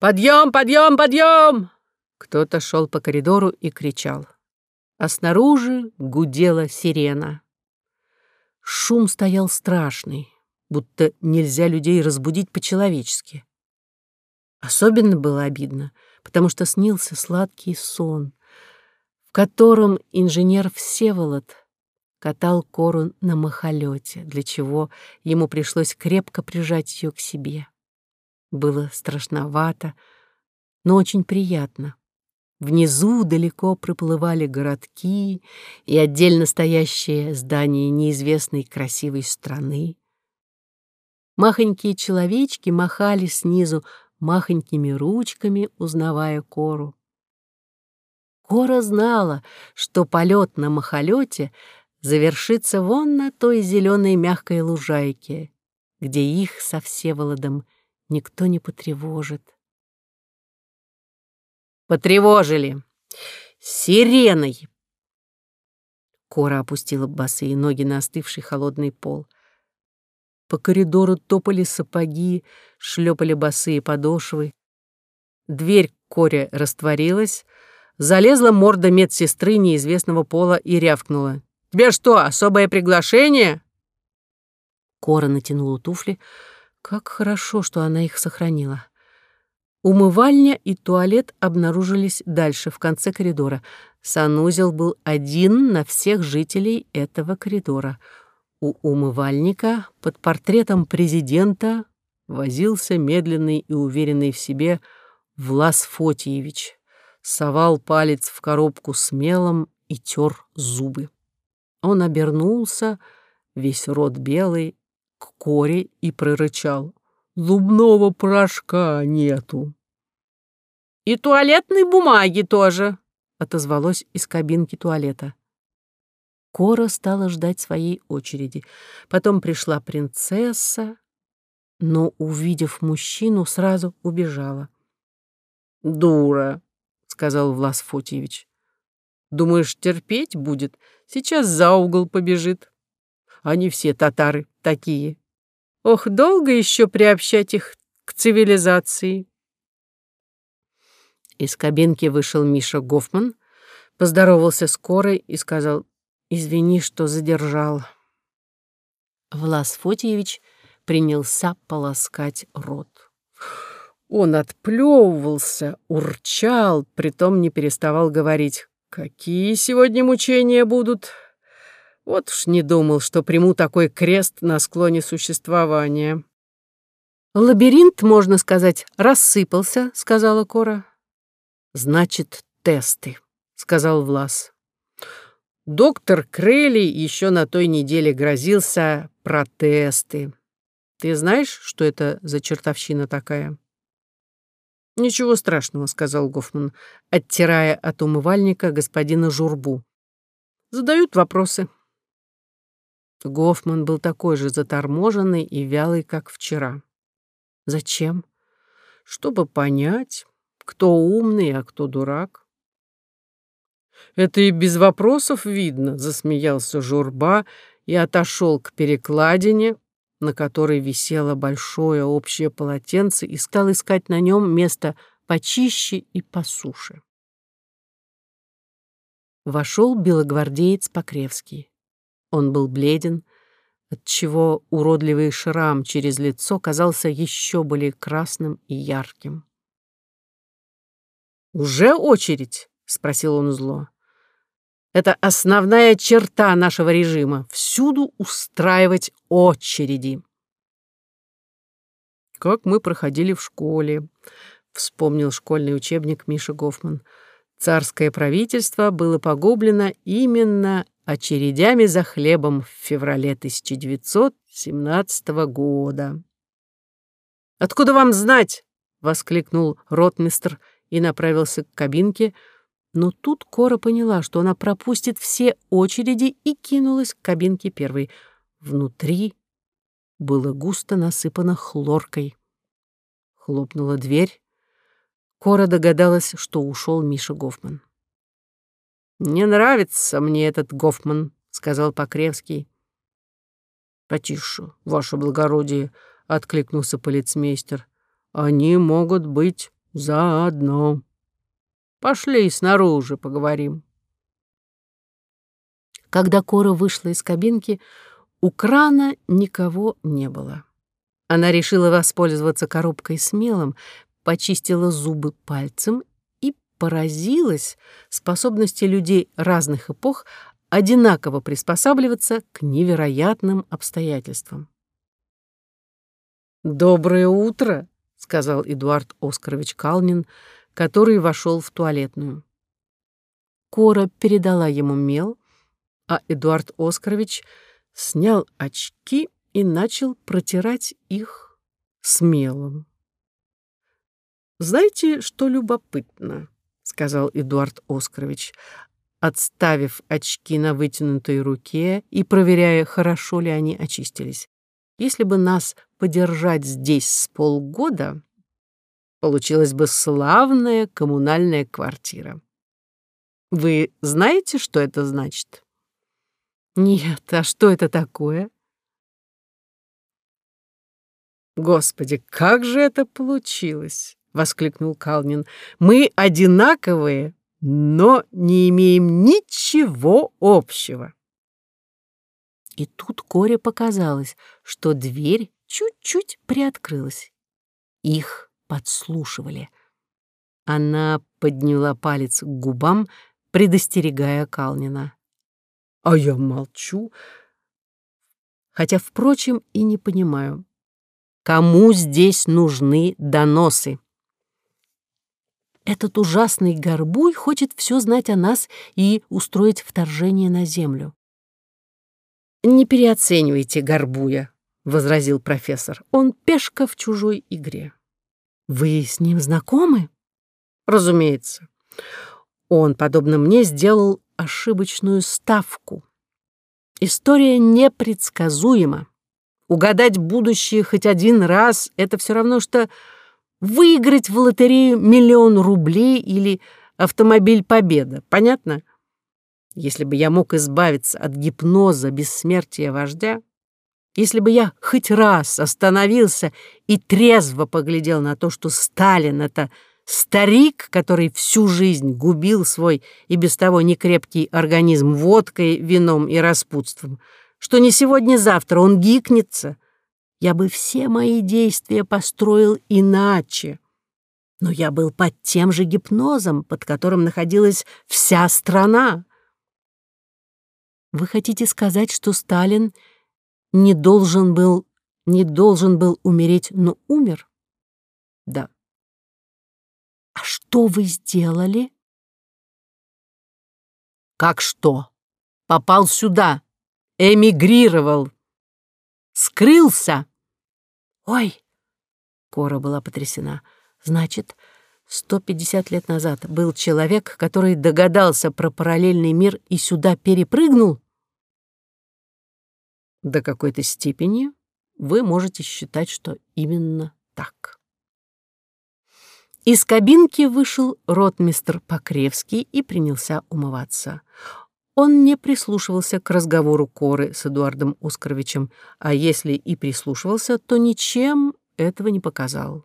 «Подъем, подъем, подъем!» Кто-то шел по коридору и кричал. А снаружи гудела сирена. Шум стоял страшный, будто нельзя людей разбудить по-человечески. Особенно было обидно, потому что снился сладкий сон, в котором инженер Всеволод катал кору на махолете, для чего ему пришлось крепко прижать ее к себе. Было страшновато, но очень приятно. Внизу далеко проплывали городки и отдельно стоящие здания неизвестной красивой страны. Махонькие человечки махали снизу махонькими ручками, узнавая кору. Кора знала, что полет на махолете завершится вон на той зеленой мягкой лужайке, где их со Всеволодом никто не потревожит. Потревожили. Сиреной. Кора опустила босые ноги на остывший холодный пол. По коридору топали сапоги, шлепали босые подошвы. Дверь Коре растворилась, залезла морда медсестры неизвестного пола и рявкнула. «Тебе что, особое приглашение?» Кора натянула туфли. Как хорошо, что она их сохранила. Умывальня и туалет обнаружились дальше, в конце коридора. Санузел был один на всех жителей этого коридора. У умывальника под портретом президента возился медленный и уверенный в себе Влас Фотиевич. Совал палец в коробку с мелом и тер зубы. Он обернулся, весь рот белый, к коре и прорычал зубного порошка нету. И туалетной бумаги тоже, отозвалось из кабинки туалета. Кора стала ждать своей очереди. Потом пришла принцесса, но, увидев мужчину, сразу убежала. «Дура», — сказал Влас Фотьевич. «Думаешь, терпеть будет? Сейчас за угол побежит. Они все татары такие. Ох, долго еще приобщать их к цивилизации. Из кабинки вышел Миша Гофман, поздоровался с Корой и сказал, «Извини, что задержал». Влас Фотиевич принялся полоскать рот. Он отплевывался, урчал, притом не переставал говорить, «Какие сегодня мучения будут? Вот уж не думал, что приму такой крест на склоне существования. «Лабиринт, можно сказать, рассыпался», — сказала Кора. «Значит, тесты», — сказал Влас. Доктор Крейли еще на той неделе грозился протесты. Ты знаешь, что это за чертовщина такая? Ничего страшного, сказал Гофман, оттирая от умывальника господина Журбу. Задают вопросы. Гофман был такой же заторможенный и вялый, как вчера. Зачем? Чтобы понять, кто умный, а кто дурак. Это и без вопросов видно, засмеялся Журба и отошел к перекладине, на которой висело большое общее полотенце, и стал искать на нем место почище и посуше. Вошел белогвардеец Покревский. Он был бледен, отчего уродливый шрам через лицо казался еще более красным и ярким. «Уже очередь?» — спросил он зло. «Это основная черта нашего режима — всюду устраивать очереди». «Как мы проходили в школе», — вспомнил школьный учебник Миша Гофман. «Царское правительство было погублено именно очередями за хлебом в феврале 1917 года. «Откуда вам знать?» — воскликнул ротмистр и направился к кабинке, но тут Кора поняла, что она пропустит все очереди и кинулась к кабинке первой. Внутри было густо насыпано хлоркой. Хлопнула дверь. Кора догадалась, что ушел Миша Гофман. «Не нравится мне этот Гофман», — сказал Покревский. «Потише, ваше благородие», — откликнулся полицмейстер. «Они могут быть заодно. Пошли снаружи поговорим. Когда Кора вышла из кабинки, у крана никого не было. Она решила воспользоваться коробкой с мелом, почистила зубы пальцем поразилась способности людей разных эпох одинаково приспосабливаться к невероятным обстоятельствам. «Доброе утро», — сказал Эдуард Оскарович Калнин, который вошел в туалетную. Кора передала ему мел, а Эдуард Оскарович снял очки и начал протирать их смелым. «Знаете, что любопытно?» — сказал Эдуард Оскарович, отставив очки на вытянутой руке и проверяя, хорошо ли они очистились. «Если бы нас подержать здесь с полгода, получилась бы славная коммунальная квартира. Вы знаете, что это значит?» «Нет, а что это такое?» «Господи, как же это получилось!» — воскликнул Калнин. «Мы одинаковые, но не имеем ничего общего». И тут Коре показалось, что дверь чуть-чуть приоткрылась. Их подслушивали. Она подняла палец к губам, предостерегая Калнина. «А я молчу, хотя, впрочем, и не понимаю, кому здесь нужны доносы?» Этот ужасный горбуй хочет все знать о нас и устроить вторжение на землю. «Не переоценивайте горбуя», — возразил профессор. «Он пешка в чужой игре». «Вы с ним знакомы?» «Разумеется. Он, подобно мне, сделал ошибочную ставку. История непредсказуема. Угадать будущее хоть один раз — это все равно, что выиграть в лотерею миллион рублей или автомобиль «Победа». Понятно? Если бы я мог избавиться от гипноза бессмертия вождя, если бы я хоть раз остановился и трезво поглядел на то, что Сталин — это старик, который всю жизнь губил свой и без того некрепкий организм водкой, вином и распутством, что не сегодня-завтра он гикнется — я бы все мои действия построил иначе. Но я был под тем же гипнозом, под которым находилась вся страна. Вы хотите сказать, что Сталин не должен был, не должен был умереть, но умер? Да. А что вы сделали? Как что? Попал сюда, эмигрировал, скрылся. «Ой!» — Кора была потрясена. «Значит, 150 лет назад был человек, который догадался про параллельный мир и сюда перепрыгнул?» До какой-то степени вы можете считать, что именно так. Из кабинки вышел ротмистр Покревский и принялся умываться. Он не прислушивался к разговору Коры с Эдуардом Оскаровичем, а если и прислушивался, то ничем этого не показал.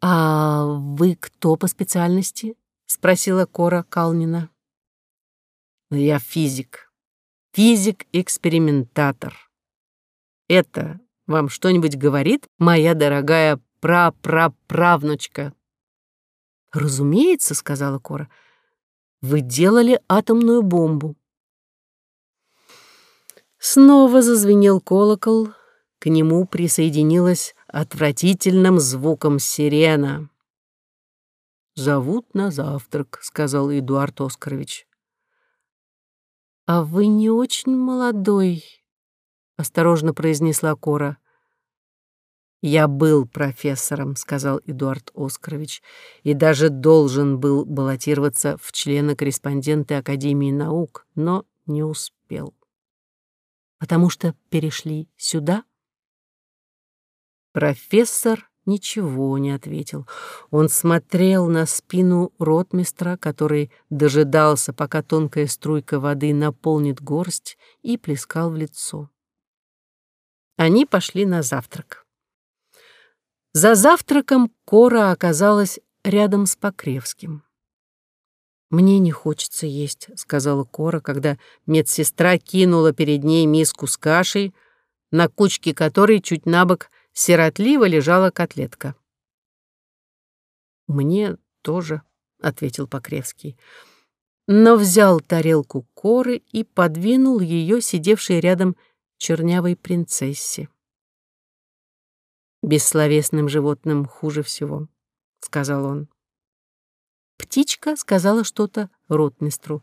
«А вы кто по специальности?» — спросила Кора Калнина. «Я физик. Физик-экспериментатор. Это вам что-нибудь говорит, моя дорогая прапраправнучка?» «Разумеется», — сказала Кора, — вы делали атомную бомбу. Снова зазвенел колокол, к нему присоединилась отвратительным звуком сирена. «Зовут на завтрак», — сказал Эдуард Оскарович. «А вы не очень молодой», — осторожно произнесла Кора. «Я был профессором», — сказал Эдуард Оскарович, «и даже должен был баллотироваться в члены-корреспонденты Академии наук, но не успел». «Потому что перешли сюда?» Профессор ничего не ответил. Он смотрел на спину ротмистра, который дожидался, пока тонкая струйка воды наполнит горсть, и плескал в лицо. Они пошли на завтрак. За завтраком Кора оказалась рядом с Покревским. «Мне не хочется есть», — сказала Кора, когда медсестра кинула перед ней миску с кашей, на кучке которой чуть набок сиротливо лежала котлетка. «Мне тоже», — ответил Покревский, но взял тарелку Коры и подвинул ее сидевшей рядом чернявой принцессе. «Бессловесным животным хуже всего», — сказал он. Птичка сказала что-то ротмистру.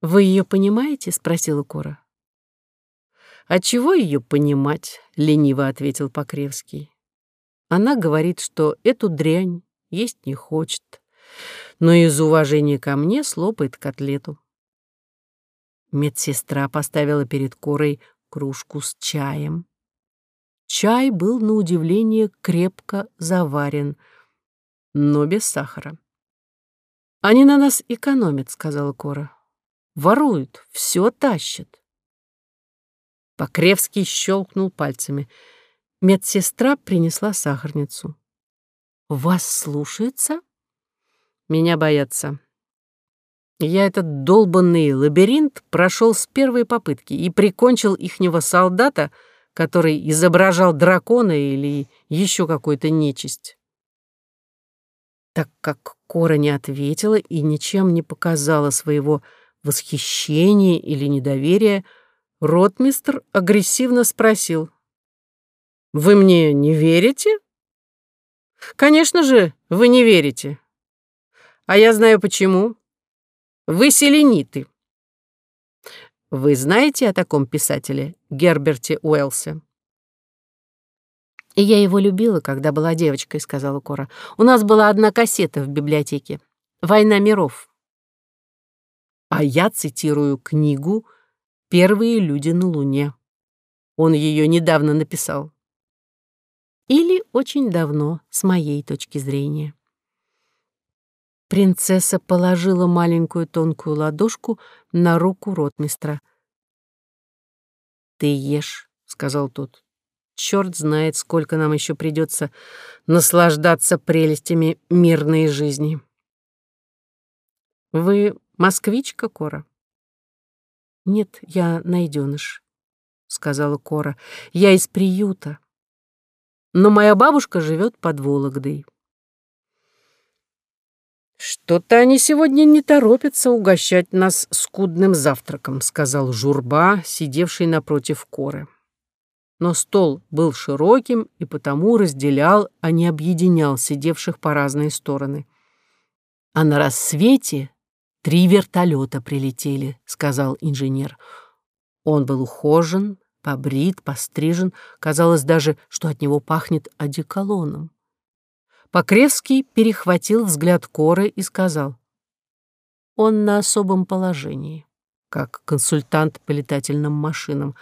«Вы ее понимаете?» — спросила Кора. «А чего ее понимать?» — лениво ответил Покревский. «Она говорит, что эту дрянь есть не хочет, но из уважения ко мне слопает котлету». Медсестра поставила перед Корой кружку с чаем. Чай был, на удивление, крепко заварен, но без сахара. «Они на нас экономят», — сказала Кора. «Воруют, все тащат». Покревский щелкнул пальцами. Медсестра принесла сахарницу. «Вас слушается?» «Меня боятся. Я этот долбанный лабиринт прошел с первой попытки и прикончил ихнего солдата, который изображал дракона или еще какую-то нечисть. Так как Кора не ответила и ничем не показала своего восхищения или недоверия, ротмистр агрессивно спросил. «Вы мне не верите?» «Конечно же, вы не верите. А я знаю почему. Вы селениты». «Вы знаете о таком писателе, Герберте Уэлсе?» «И я его любила, когда была девочкой», — сказала Кора. «У нас была одна кассета в библиотеке. «Война миров». А я цитирую книгу «Первые люди на Луне». Он ее недавно написал. Или очень давно, с моей точки зрения. Принцесса положила маленькую тонкую ладошку на руку ротмистра. «Ты ешь», — сказал тот. Черт знает, сколько нам еще придется наслаждаться прелестями мирной жизни. Вы москвичка, Кора? Нет, я найденыш, сказала Кора. Я из приюта. Но моя бабушка живет под Вологдой. «Что-то они сегодня не торопятся угощать нас скудным завтраком», — сказал Журба, сидевший напротив Коры но стол был широким и потому разделял, а не объединял сидевших по разные стороны. «А на рассвете три вертолета прилетели», — сказал инженер. Он был ухожен, побрит, пострижен, казалось даже, что от него пахнет одеколоном. Покревский перехватил взгляд Коры и сказал, «Он на особом положении, как консультант по летательным машинам,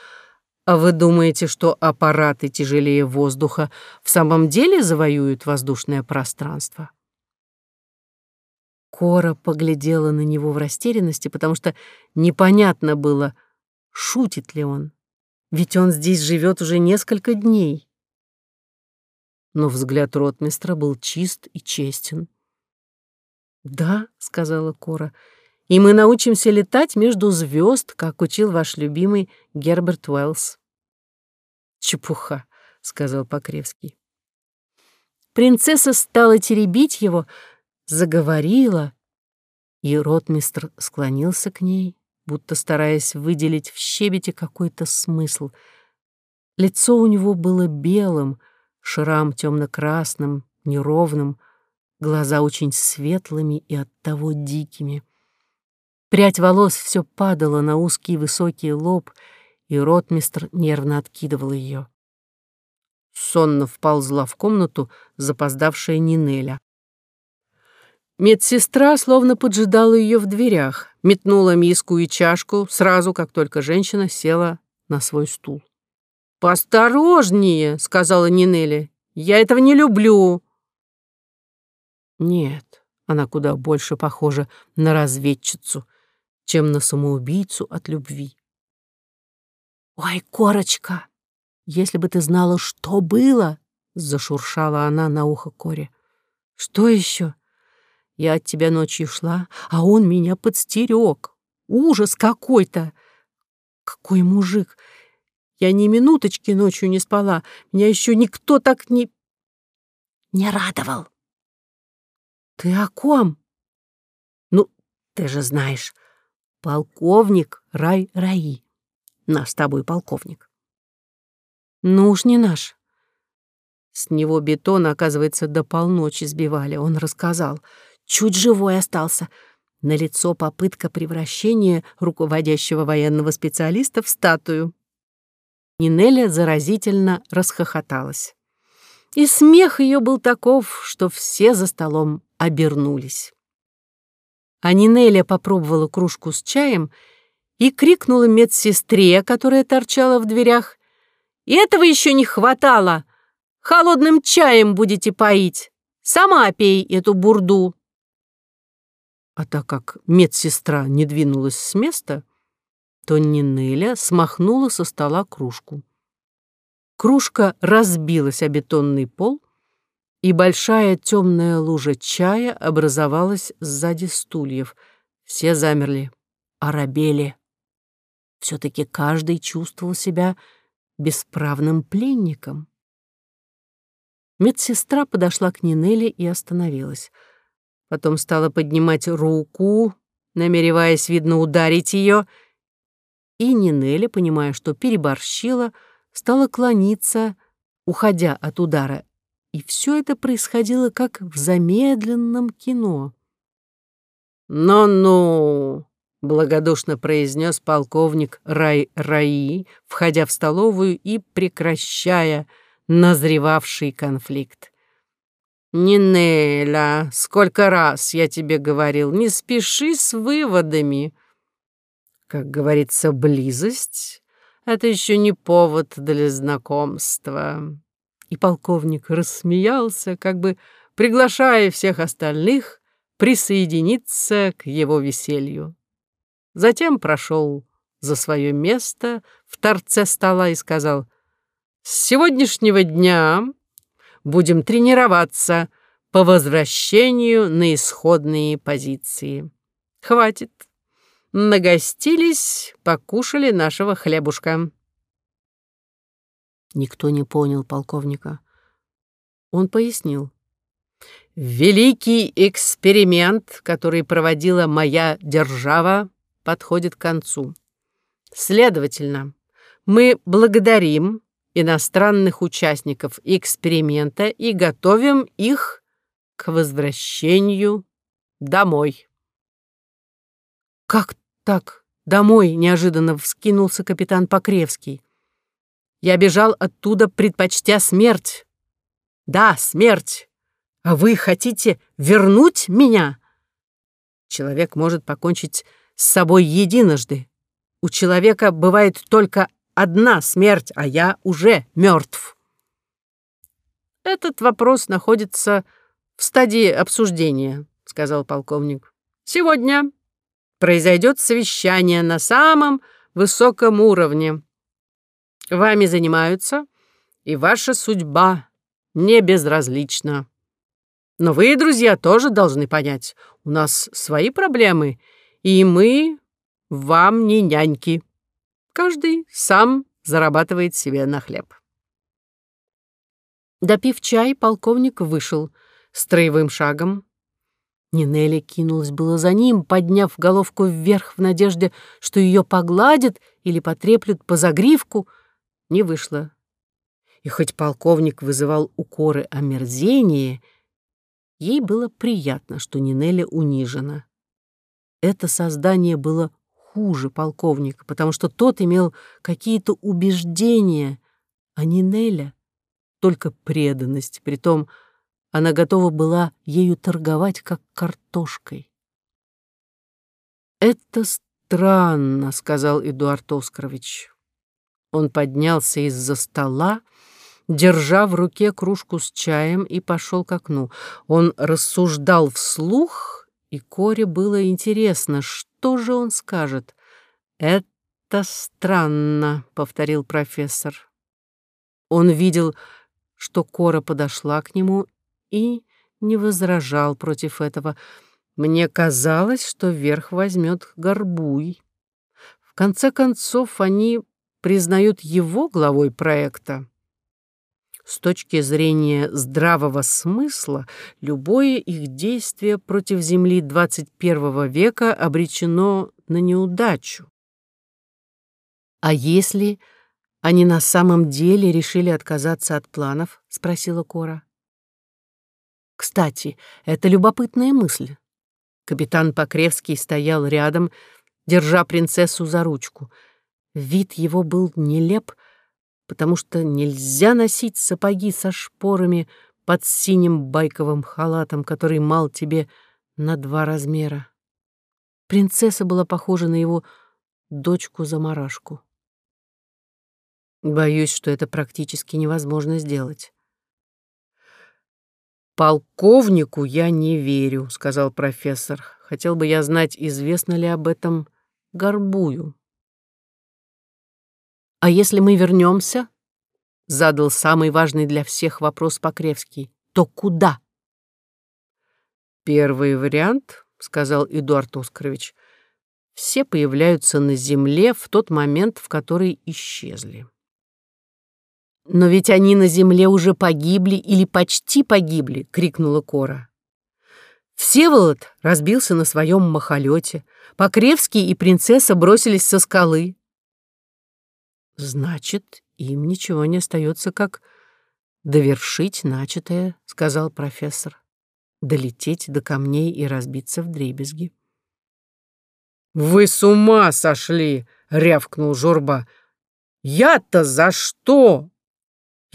а вы думаете, что аппараты тяжелее воздуха в самом деле завоюют воздушное пространство? Кора поглядела на него в растерянности, потому что непонятно было, шутит ли он. Ведь он здесь живет уже несколько дней. Но взгляд ротмистра был чист и честен. «Да», — сказала Кора, — «и мы научимся летать между звезд, как учил ваш любимый Герберт Уэллс». «Чепуха», — сказал Покревский. Принцесса стала теребить его, заговорила, и ротмистр склонился к ней, будто стараясь выделить в щебете какой-то смысл. Лицо у него было белым, шрам темно-красным, неровным, глаза очень светлыми и оттого дикими. Прядь волос все падала на узкий высокий лоб — и ротмистр нервно откидывал ее. Сонно вползла в комнату запоздавшая Нинеля. Медсестра словно поджидала ее в дверях, метнула миску и чашку сразу, как только женщина села на свой стул. «Посторожнее!» — сказала Нинеля. «Я этого не люблю!» Нет, она куда больше похожа на разведчицу, чем на самоубийцу от любви. «Ой, Корочка, если бы ты знала, что было!» — Зашуршала она на ухо Коре. «Что еще? Я от тебя ночью шла, а он меня подстерег. Ужас какой-то! Какой мужик! Я ни минуточки ночью не спала. Меня еще никто так не... не радовал. Ты о ком? Ну, ты же знаешь, полковник Рай-Раи. Наш с тобой полковник. Ну уж не наш. С него бетон, оказывается, до полночи сбивали. Он рассказал. Чуть живой остался. На лицо попытка превращения руководящего военного специалиста в статую. Нинеля заразительно расхохоталась. И смех ее был таков, что все за столом обернулись. А Нинеля попробовала кружку с чаем и крикнула медсестре, которая торчала в дверях. «И этого еще не хватало! Холодным чаем будете поить! Сама пей эту бурду!» А так как медсестра не двинулась с места, то Нинеля смахнула со стола кружку. Кружка разбилась о бетонный пол, и большая темная лужа чая образовалась сзади стульев. Все замерли, оробели. Все-таки каждый чувствовал себя бесправным пленником. Медсестра подошла к Нинеле и остановилась. Потом стала поднимать руку, намереваясь, видно, ударить ее — и Нинелли, понимая, что переборщила, стала клониться, уходя от удара. И все это происходило как в замедленном кино. «Ну-ну!» — благодушно произнес полковник Рай Раи, входя в столовую и прекращая назревавший конфликт. «Нинеля, сколько раз я тебе говорил, не спеши с выводами!» Как говорится, близость — это еще не повод для знакомства. И полковник рассмеялся, как бы приглашая всех остальных присоединиться к его веселью. Затем прошел за свое место в торце стола и сказал, «С сегодняшнего дня будем тренироваться по возвращению на исходные позиции. Хватит Нагостились, покушали нашего хлебушка. Никто не понял полковника. Он пояснил. Великий эксперимент, который проводила моя держава, подходит к концу. Следовательно, мы благодарим иностранных участников эксперимента и готовим их к возвращению домой. «Как так, домой неожиданно вскинулся капитан Покревский. Я бежал оттуда, предпочтя смерть. Да, смерть. А вы хотите вернуть меня? Человек может покончить с собой единожды. У человека бывает только одна смерть, а я уже мертв. Этот вопрос находится в стадии обсуждения, сказал полковник. Сегодня произойдет совещание на самом высоком уровне. Вами занимаются, и ваша судьба не безразлична. Но вы, друзья, тоже должны понять, у нас свои проблемы, и мы вам не няньки. Каждый сам зарабатывает себе на хлеб. Допив чай, полковник вышел строевым шагом, Нинелли кинулась было за ним, подняв головку вверх в надежде, что ее погладят или потреплют по загривку. Не вышло. И хоть полковник вызывал укоры омерзения, ей было приятно, что Нинелли унижена. Это создание было хуже полковника, потому что тот имел какие-то убеждения, а Нинеля — только преданность, притом — она готова была ею торговать, как картошкой. «Это странно», — сказал Эдуард Оскарович. Он поднялся из-за стола, держа в руке кружку с чаем, и пошел к окну. Он рассуждал вслух, и Коре было интересно, что же он скажет. «Это странно», — повторил профессор. Он видел, что Кора подошла к нему и не возражал против этого. Мне казалось, что верх возьмет горбуй. В конце концов, они признают его главой проекта. С точки зрения здравого смысла, любое их действие против Земли 21 века обречено на неудачу. «А если они на самом деле решили отказаться от планов?» — спросила Кора. «Кстати, это любопытная мысль». Капитан Покревский стоял рядом, держа принцессу за ручку. Вид его был нелеп, потому что нельзя носить сапоги со шпорами под синим байковым халатом, который мал тебе на два размера. Принцесса была похожа на его дочку-замарашку. Боюсь, что это практически невозможно сделать. «Полковнику я не верю», — сказал профессор. «Хотел бы я знать, известно ли об этом Горбую». «А если мы вернемся?» — задал самый важный для всех вопрос Покревский. «То куда?» «Первый вариант», — сказал Эдуард Оскарович, — «все появляются на Земле в тот момент, в который исчезли». «Но ведь они на земле уже погибли или почти погибли!» — крикнула Кора. Всеволод разбился на своем махолете. Покревский и принцесса бросились со скалы. «Значит, им ничего не остается, как довершить начатое», — сказал профессор. «Долететь до камней и разбиться в дребезги». «Вы с ума сошли!» — рявкнул Журба. «Я-то за что?»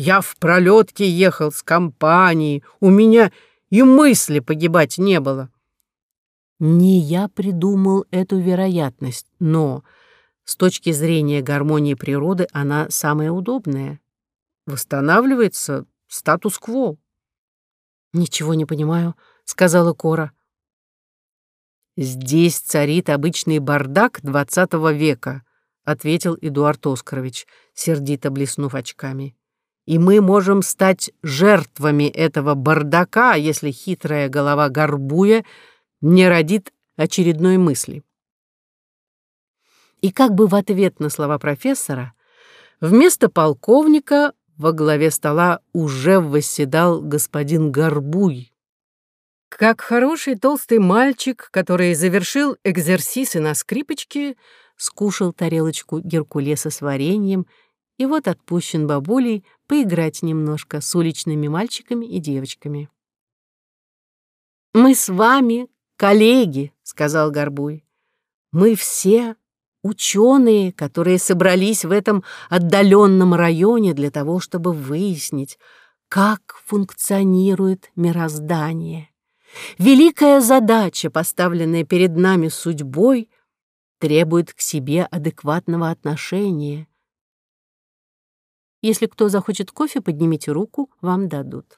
Я в пролетке ехал с компанией, у меня и мысли погибать не было. Не я придумал эту вероятность, но с точки зрения гармонии природы она самая удобная. Восстанавливается статус-кво. «Ничего не понимаю», — сказала Кора. «Здесь царит обычный бардак двадцатого века», — ответил Эдуард Оскарович, сердито блеснув очками и мы можем стать жертвами этого бардака, если хитрая голова горбуя не родит очередной мысли. И как бы в ответ на слова профессора, вместо полковника во главе стола уже восседал господин Горбуй. Как хороший толстый мальчик, который завершил экзерсисы на скрипочке, скушал тарелочку геркулеса с вареньем и вот отпущен бабулей поиграть немножко с уличными мальчиками и девочками. «Мы с вами коллеги», — сказал Горбуй. «Мы все ученые, которые собрались в этом отдаленном районе для того, чтобы выяснить, как функционирует мироздание. Великая задача, поставленная перед нами судьбой, требует к себе адекватного отношения. Если кто захочет кофе, поднимите руку, вам дадут.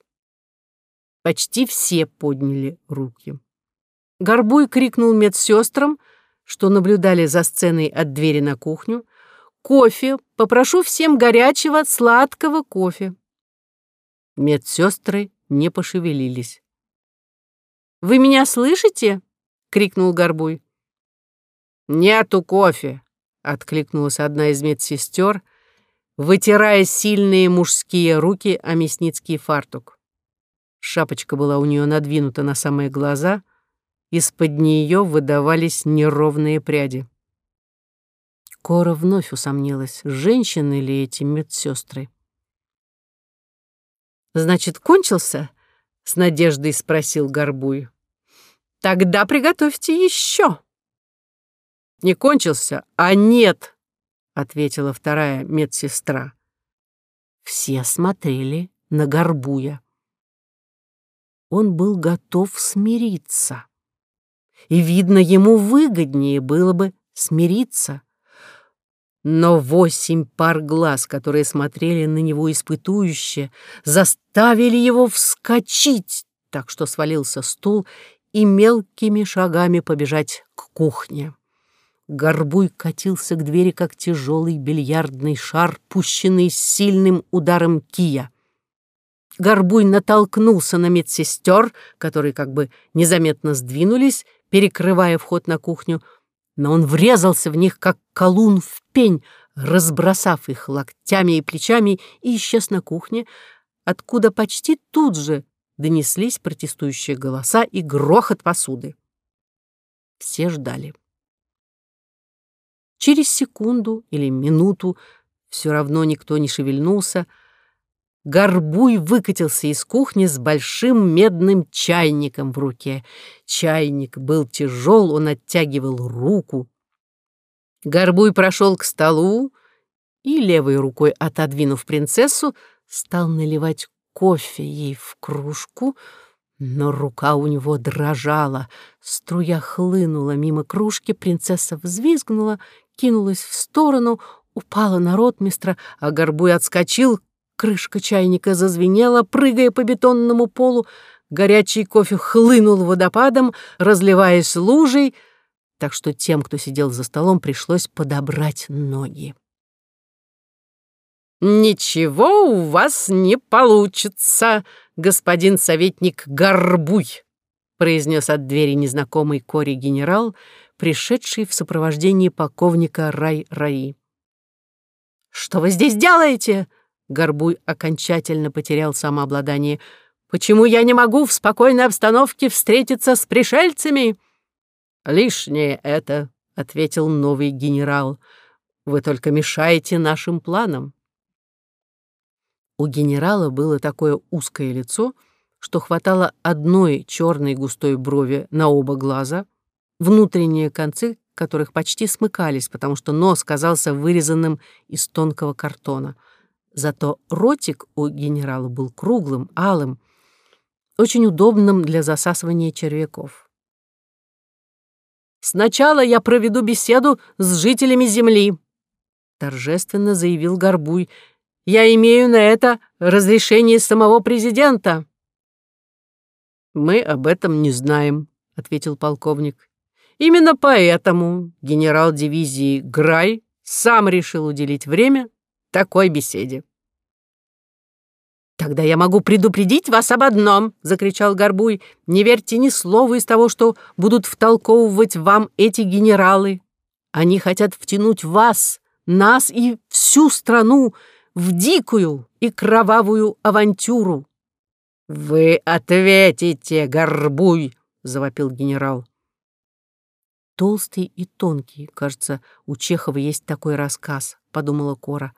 Почти все подняли руки. Горбуй крикнул медсестрам, что наблюдали за сценой от двери на кухню. «Кофе! Попрошу всем горячего, сладкого кофе!» Медсестры не пошевелились. «Вы меня слышите?» — крикнул Горбуй. «Нету кофе!» — откликнулась одна из медсестер, вытирая сильные мужские руки о мясницкий фартук. Шапочка была у нее надвинута на самые глаза, из-под нее выдавались неровные пряди. Кора вновь усомнилась, женщины ли эти медсестры. «Значит, кончился?» — с надеждой спросил Горбуй. «Тогда приготовьте еще». «Не кончился, а нет!» — ответила вторая медсестра. Все смотрели на Горбуя. Он был готов смириться. И, видно, ему выгоднее было бы смириться. Но восемь пар глаз, которые смотрели на него испытующе, заставили его вскочить, так что свалился стул и мелкими шагами побежать к кухне. Горбуй катился к двери, как тяжелый бильярдный шар, пущенный сильным ударом кия. Горбуй натолкнулся на медсестер, которые как бы незаметно сдвинулись, перекрывая вход на кухню, но он врезался в них, как колун в пень, разбросав их локтями и плечами, и исчез на кухне, откуда почти тут же донеслись протестующие голоса и грохот посуды. Все ждали. Через секунду или минуту, все равно никто не шевельнулся, Горбуй выкатился из кухни с большим медным чайником в руке. Чайник был тяжел, он оттягивал руку. Горбуй прошел к столу и, левой рукой отодвинув принцессу, стал наливать кофе ей в кружку, но рука у него дрожала. Струя хлынула мимо кружки, принцесса взвизгнула, кинулась в сторону, упала на ротмистра, а Горбуй отскочил, крышка чайника зазвенела, прыгая по бетонному полу, горячий кофе хлынул водопадом, разливаясь лужей, так что тем, кто сидел за столом, пришлось подобрать ноги. «Ничего у вас не получится, господин советник Горбуй», произнес от двери незнакомый Кори генерал, пришедший в сопровождении полковника Рай-Раи. «Что вы здесь делаете?» Горбуй окончательно потерял самообладание. «Почему я не могу в спокойной обстановке встретиться с пришельцами?» «Лишнее это», — ответил новый генерал. «Вы только мешаете нашим планам». У генерала было такое узкое лицо, что хватало одной черной густой брови на оба глаза, внутренние концы которых почти смыкались, потому что нос казался вырезанным из тонкого картона. Зато ротик у генерала был круглым, алым, очень удобным для засасывания червяков. «Сначала я проведу беседу с жителями Земли», — торжественно заявил Горбуй, я имею на это разрешение самого президента». «Мы об этом не знаем», — ответил полковник. «Именно поэтому генерал дивизии Грай сам решил уделить время такой беседе». «Тогда я могу предупредить вас об одном!» — закричал Горбуй. «Не верьте ни слову из того, что будут втолковывать вам эти генералы. Они хотят втянуть вас, нас и всю страну в дикую и кровавую авантюру. «Вы ответите, горбуй!» — завопил генерал. «Толстый и тонкий, кажется, у Чехова есть такой рассказ», — подумала Кора.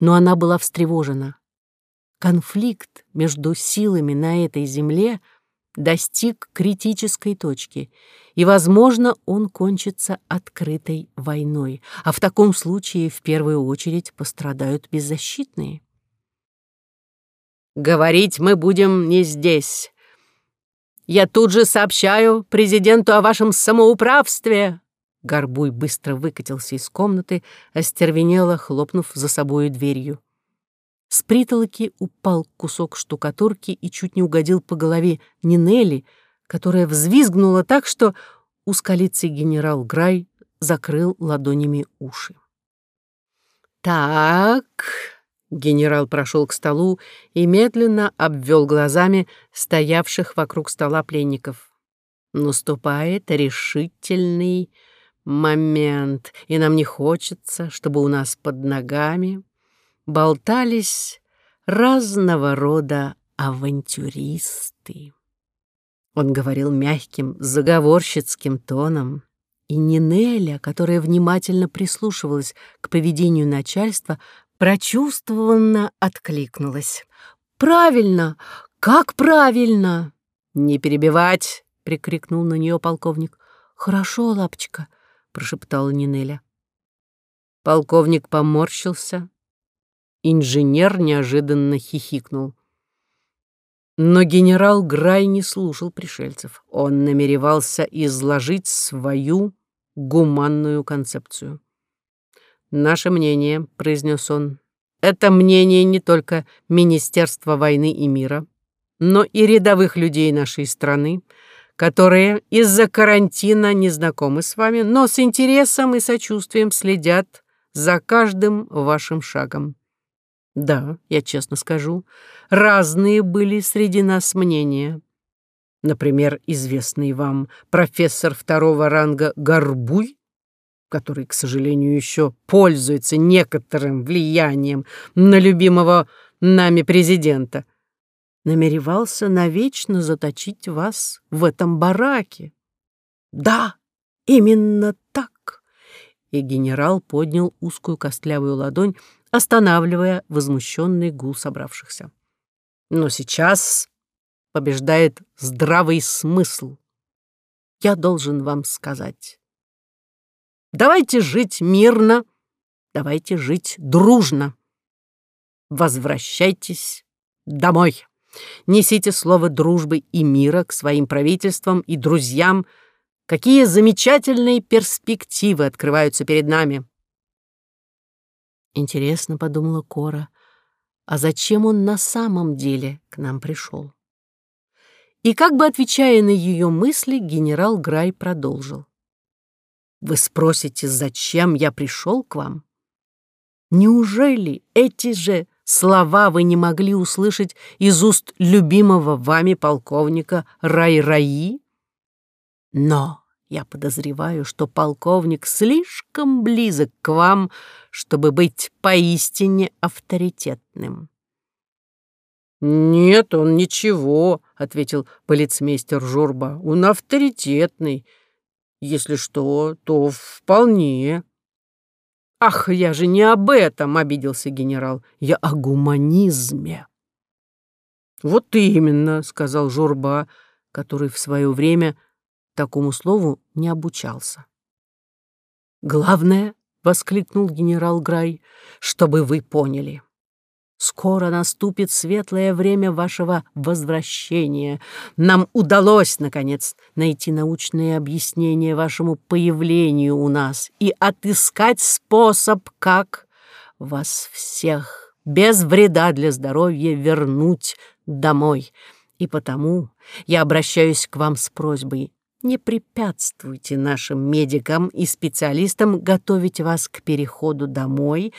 Но она была встревожена. Конфликт между силами на этой земле — достиг критической точки, и, возможно, он кончится открытой войной, а в таком случае в первую очередь пострадают беззащитные. «Говорить мы будем не здесь. Я тут же сообщаю президенту о вашем самоуправстве!» Горбуй быстро выкатился из комнаты, остервенело хлопнув за собою дверью. С притолоки упал кусок штукатурки и чуть не угодил по голове Нинелли, которая взвизгнула так, что узколицый генерал Грай закрыл ладонями уши. «Так...» — генерал прошел к столу и медленно обвел глазами стоявших вокруг стола пленников. «Наступает решительный момент, и нам не хочется, чтобы у нас под ногами болтались разного рода авантюристы. Он говорил мягким, заговорщицким тоном, и Нинеля, которая внимательно прислушивалась к поведению начальства, прочувствованно откликнулась. «Правильно! Как правильно!» «Не перебивать!» — прикрикнул на нее полковник. «Хорошо, лапочка», — прошептала Нинеля. Полковник поморщился, Инженер неожиданно хихикнул. Но генерал Грай не слушал пришельцев. Он намеревался изложить свою гуманную концепцию. «Наше мнение», — произнес он, — «это мнение не только Министерства войны и мира, но и рядовых людей нашей страны, которые из-за карантина не знакомы с вами, но с интересом и сочувствием следят за каждым вашим шагом. Да, я честно скажу, разные были среди нас мнения. Например, известный вам профессор второго ранга Горбуй, который, к сожалению, еще пользуется некоторым влиянием на любимого нами президента, намеревался навечно заточить вас в этом бараке. Да, именно так. И генерал поднял узкую костлявую ладонь, останавливая возмущенный гул собравшихся. Но сейчас побеждает здравый смысл. Я должен вам сказать. Давайте жить мирно, давайте жить дружно. Возвращайтесь домой. Несите слово дружбы и мира к своим правительствам и друзьям. Какие замечательные перспективы открываются перед нами. Интересно, подумала Кора, а зачем он на самом деле к нам пришел? И как бы отвечая на ее мысли, генерал Грай продолжил. «Вы спросите, зачем я пришел к вам? Неужели эти же слова вы не могли услышать из уст любимого вами полковника Рай-Раи? Но я подозреваю, что полковник слишком близок к вам, чтобы быть поистине авторитетным. «Нет, он ничего», — ответил полицмейстер Журба. «Он авторитетный. Если что, то вполне». «Ах, я же не об этом!» — обиделся генерал. «Я о гуманизме». «Вот именно», — сказал Журба, который в свое время такому слову не обучался. «Главное», — воскликнул генерал Грай, — «чтобы вы поняли». Скоро наступит светлое время вашего возвращения. Нам удалось, наконец, найти научное объяснение вашему появлению у нас и отыскать способ, как вас всех без вреда для здоровья вернуть домой. И потому я обращаюсь к вам с просьбой не препятствуйте нашим медикам и специалистам готовить вас к переходу домой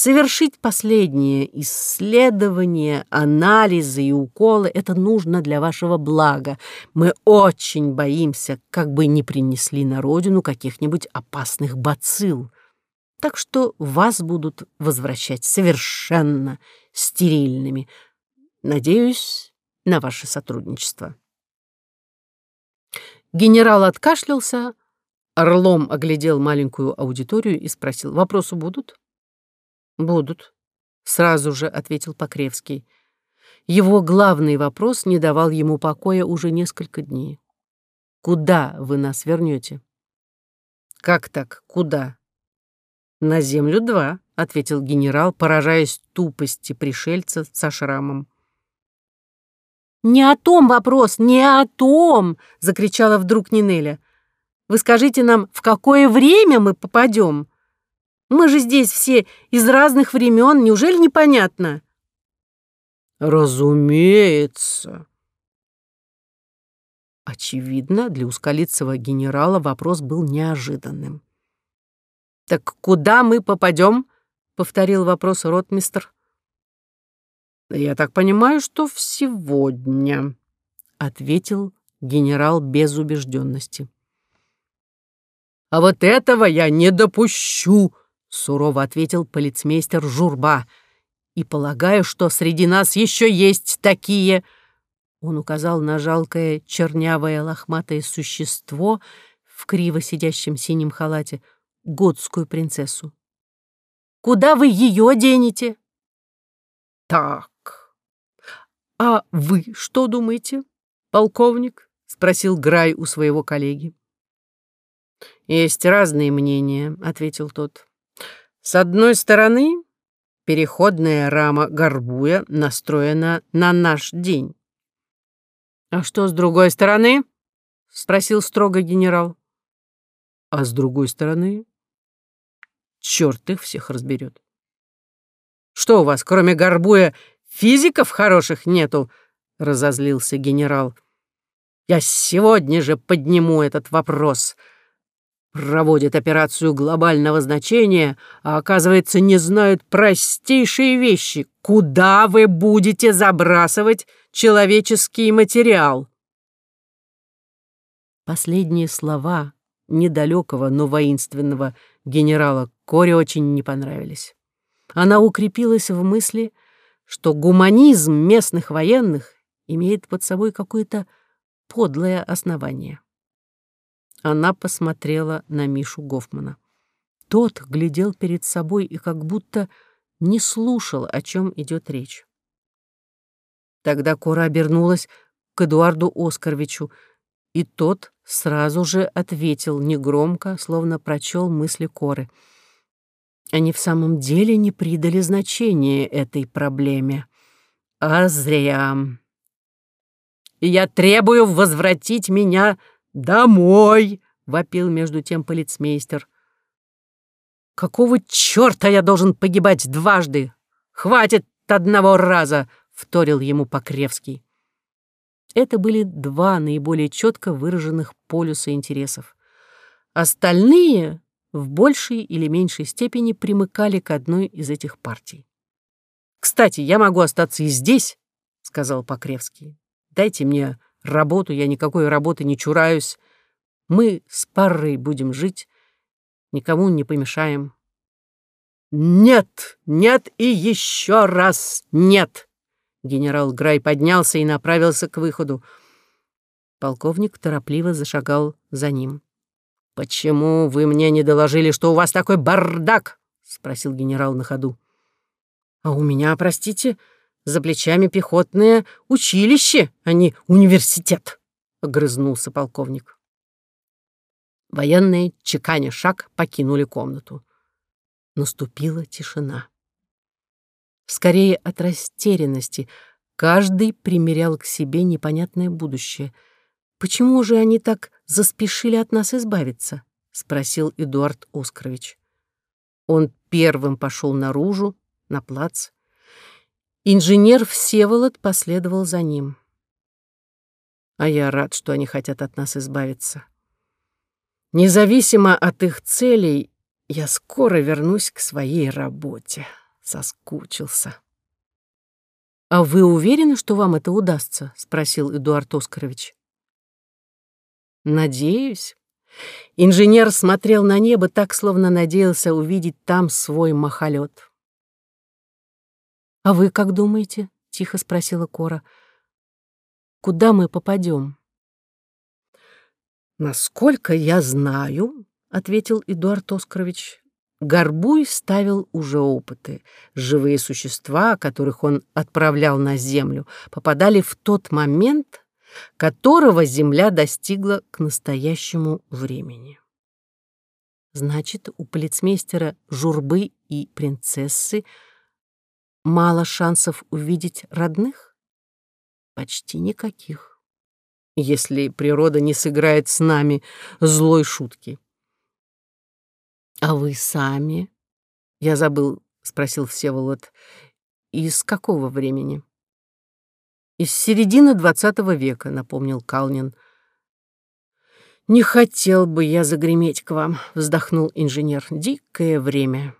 Совершить последние исследования, анализы и уколы — это нужно для вашего блага. Мы очень боимся, как бы не принесли на родину каких-нибудь опасных бацилл. Так что вас будут возвращать совершенно стерильными. Надеюсь на ваше сотрудничество. Генерал откашлялся, орлом оглядел маленькую аудиторию и спросил, «Вопросы будут?» «Будут», — сразу же ответил Покревский. Его главный вопрос не давал ему покоя уже несколько дней. «Куда вы нас вернете?» «Как так? Куда?» «На Землю-2», — ответил генерал, поражаясь тупости пришельца со шрамом. «Не о том вопрос, не о том!» — закричала вдруг Нинеля. «Вы скажите нам, в какое время мы попадем?» Мы же здесь все из разных времен, неужели непонятно?» «Разумеется». Очевидно, для ускалицего генерала вопрос был неожиданным. «Так куда мы попадем?» — повторил вопрос ротмистр. «Я так понимаю, что в сегодня», — ответил генерал без убежденности. «А вот этого я не допущу!» — сурово ответил полицмейстер Журба. «И полагаю, что среди нас еще есть такие...» Он указал на жалкое чернявое лохматое существо в криво сидящем синем халате, готскую принцессу. «Куда вы ее денете?» «Так, а вы что думаете, полковник?» — спросил Грай у своего коллеги. «Есть разные мнения», — ответил тот. С одной стороны, переходная рама горбуя настроена на наш день. «А что с другой стороны?» — спросил строго генерал. «А с другой стороны, черт их всех разберет. Что у вас, кроме горбуя, физиков хороших нету?» — разозлился генерал. «Я сегодня же подниму этот вопрос. Проводят операцию глобального значения, а оказывается, не знают простейшие вещи. Куда вы будете забрасывать человеческий материал? Последние слова недалекого, но воинственного генерала Коре очень не понравились. Она укрепилась в мысли, что гуманизм местных военных имеет под собой какое-то подлое основание. Она посмотрела на Мишу Гофмана. Тот глядел перед собой и как будто не слушал, о чем идет речь. Тогда Кора обернулась к Эдуарду Оскаровичу, и тот сразу же ответил негромко, словно прочел мысли Коры. Они в самом деле не придали значения этой проблеме. А зря. «Я требую возвратить меня «Домой!» — вопил между тем полицмейстер. «Какого черта я должен погибать дважды? Хватит одного раза!» — вторил ему Покревский. Это были два наиболее четко выраженных полюса интересов. Остальные в большей или меньшей степени примыкали к одной из этих партий. «Кстати, я могу остаться и здесь», — сказал Покревский. «Дайте мне работу, я никакой работы не чураюсь. Мы с парой будем жить, никому не помешаем. «Нет, нет и еще раз нет!» Генерал Грай поднялся и направился к выходу. Полковник торопливо зашагал за ним. «Почему вы мне не доложили, что у вас такой бардак?» — спросил генерал на ходу. «А у меня, простите, за плечами пехотное училище, а не университет», — огрызнулся полковник. Военные, чеканя шаг, покинули комнату. Наступила тишина. Скорее от растерянности каждый примерял к себе непонятное будущее. «Почему же они так заспешили от нас избавиться?» — спросил Эдуард Оскарович. Он первым пошел наружу, на плац, Инженер Всеволод последовал за ним. А я рад, что они хотят от нас избавиться. Независимо от их целей, я скоро вернусь к своей работе. Соскучился. «А вы уверены, что вам это удастся?» — спросил Эдуард Оскарович. «Надеюсь». Инженер смотрел на небо так, словно надеялся увидеть там свой махолет. «А вы как думаете?» — тихо спросила Кора. «Куда мы попадем?» «Насколько я знаю», — ответил Эдуард Оскарович, Горбуй ставил уже опыты. Живые существа, которых он отправлял на Землю, попадали в тот момент, которого Земля достигла к настоящему времени. Значит, у полицмейстера Журбы и принцессы мало шансов увидеть родных? Почти никаких. Если природа не сыграет с нами злой шутки. А вы сами? Я забыл, спросил Всеволод. Из какого времени? Из середины двадцатого века, напомнил Калнин. «Не хотел бы я загреметь к вам», — вздохнул инженер. «Дикое время.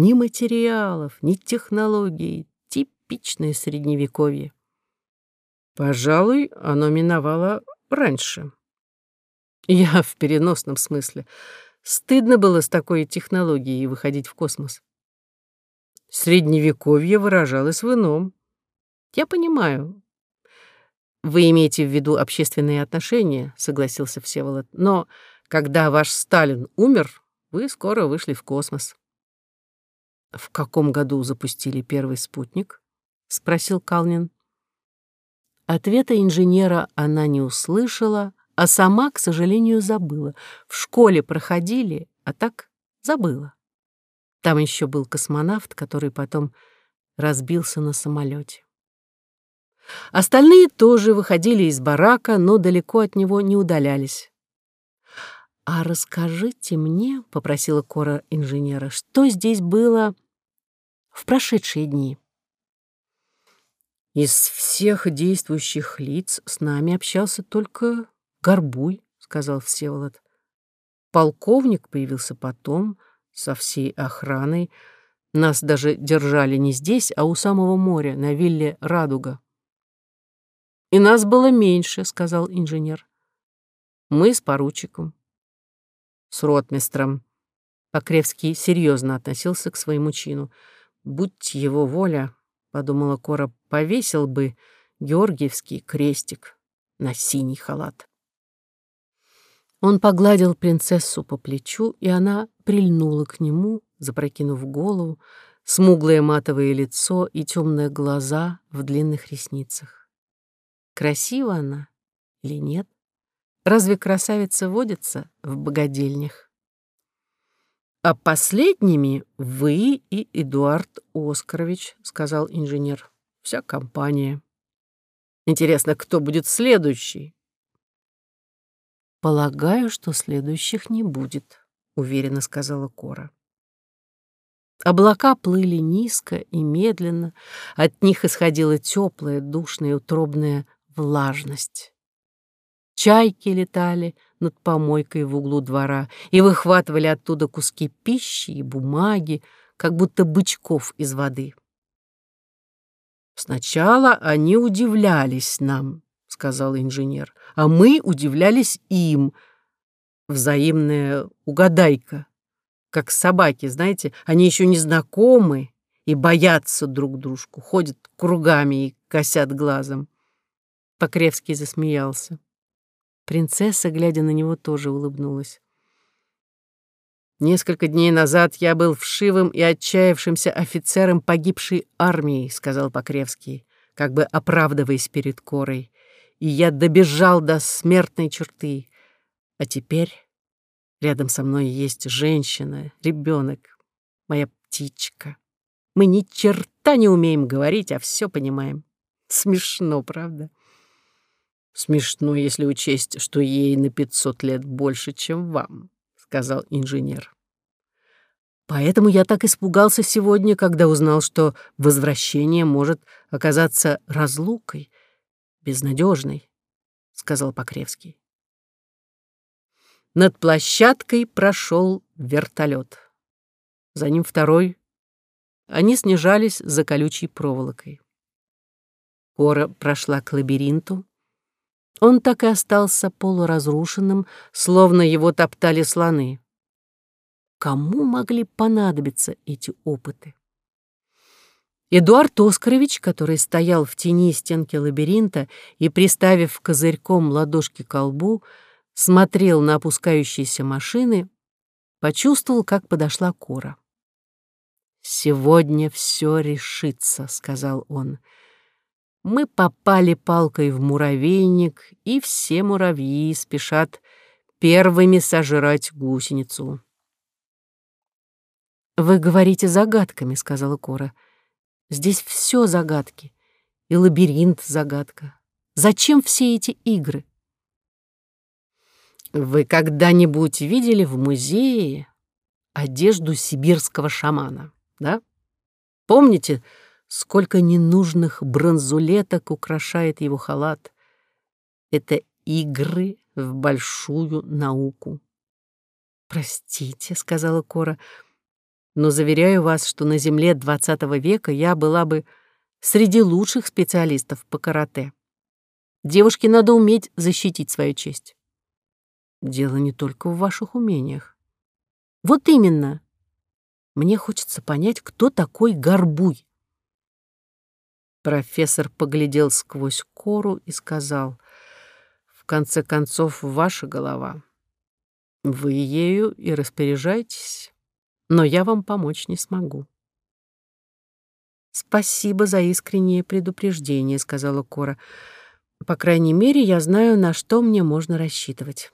Ни материалов, ни технологий. Типичное средневековье. Пожалуй, оно миновало раньше. Я в переносном смысле. Стыдно было с такой технологией выходить в космос. Средневековье выражалось в ином. Я понимаю. Вы имеете в виду общественные отношения, согласился Всеволод. Но когда ваш Сталин умер, вы скоро вышли в космос. «В каком году запустили первый спутник?» — спросил Калнин. Ответа инженера она не услышала, а сама, к сожалению, забыла. В школе проходили, а так забыла. Там еще был космонавт, который потом разбился на самолете. Остальные тоже выходили из барака, но далеко от него не удалялись. «А расскажите мне, — попросила Кора инженера, — что здесь было в прошедшие дни?» «Из всех действующих лиц с нами общался только Горбуй», — сказал Всеволод. Полковник появился потом, со всей охраной. Нас даже держали не здесь, а у самого моря, на вилле «Радуга». «И нас было меньше», — сказал инженер. «Мы с поручиком». «С ротмистром». Покревский серьезно относился к своему чину. «Будь его воля», — подумала Кора, — «повесил бы Георгиевский крестик на синий халат». Он погладил принцессу по плечу, и она прильнула к нему, запрокинув голову, смуглое матовое лицо и темные глаза в длинных ресницах. Красива она или нет? Разве красавица водится в богадельнях? «А последними вы и Эдуард Оскарович», — сказал инженер. «Вся компания. Интересно, кто будет следующий?» «Полагаю, что следующих не будет», — уверенно сказала Кора. Облака плыли низко и медленно, от них исходила теплая, душная, утробная влажность. Чайки летали над помойкой в углу двора и выхватывали оттуда куски пищи и бумаги, как будто бычков из воды. Сначала они удивлялись нам, — сказал инженер, — «а мы удивлялись им. Взаимная угадайка. Как собаки, знаете, они еще не знакомы и боятся друг дружку, ходят кругами и косят глазом». Покревский засмеялся. Принцесса, глядя на него, тоже улыбнулась. «Несколько дней назад я был вшивым и отчаявшимся офицером погибшей армии», — сказал Покревский, как бы оправдываясь перед Корой и я добежал до смертной черты. А теперь рядом со мной есть женщина, ребенок, моя птичка. Мы ни черта не умеем говорить, а все понимаем. Смешно, правда? Смешно, если учесть, что ей на пятьсот лет больше, чем вам, сказал инженер. Поэтому я так испугался сегодня, когда узнал, что возвращение может оказаться разлукой, безнадежный, сказал Покревский. Над площадкой прошел вертолет. За ним второй. Они снижались за колючей проволокой. Кора прошла к лабиринту. Он так и остался полуразрушенным, словно его топтали слоны. Кому могли понадобиться эти опыты? Эдуард Оскарович, который стоял в тени стенки лабиринта и, приставив козырьком ладошки к колбу, смотрел на опускающиеся машины, почувствовал, как подошла Кора. «Сегодня все решится», — сказал он. «Мы попали палкой в муравейник, и все муравьи спешат первыми сожрать гусеницу». «Вы говорите загадками», — сказала Кора. — Здесь все загадки. И лабиринт загадка. Зачем все эти игры? Вы когда-нибудь видели в музее одежду сибирского шамана, да? Помните, сколько ненужных бронзулеток украшает его халат? Это игры в большую науку. «Простите», — сказала Кора, — но заверяю вас, что на земле XX века я была бы среди лучших специалистов по карате. Девушке надо уметь защитить свою честь. Дело не только в ваших умениях. Вот именно. Мне хочется понять, кто такой Горбуй. Профессор поглядел сквозь кору и сказал, «В конце концов, ваша голова. Вы ею и распоряжайтесь» но я вам помочь не смогу. «Спасибо за искреннее предупреждение», — сказала Кора. «По крайней мере, я знаю, на что мне можно рассчитывать».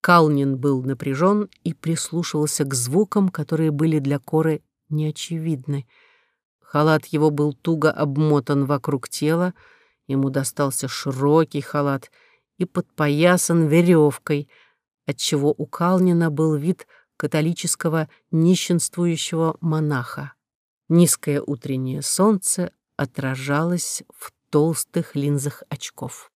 Калнин был напряжен и прислушивался к звукам, которые были для Коры неочевидны. Халат его был туго обмотан вокруг тела, ему достался широкий халат и подпоясан веревкой, отчего у Калнина был вид — католического нищенствующего монаха. Низкое утреннее солнце отражалось в толстых линзах очков.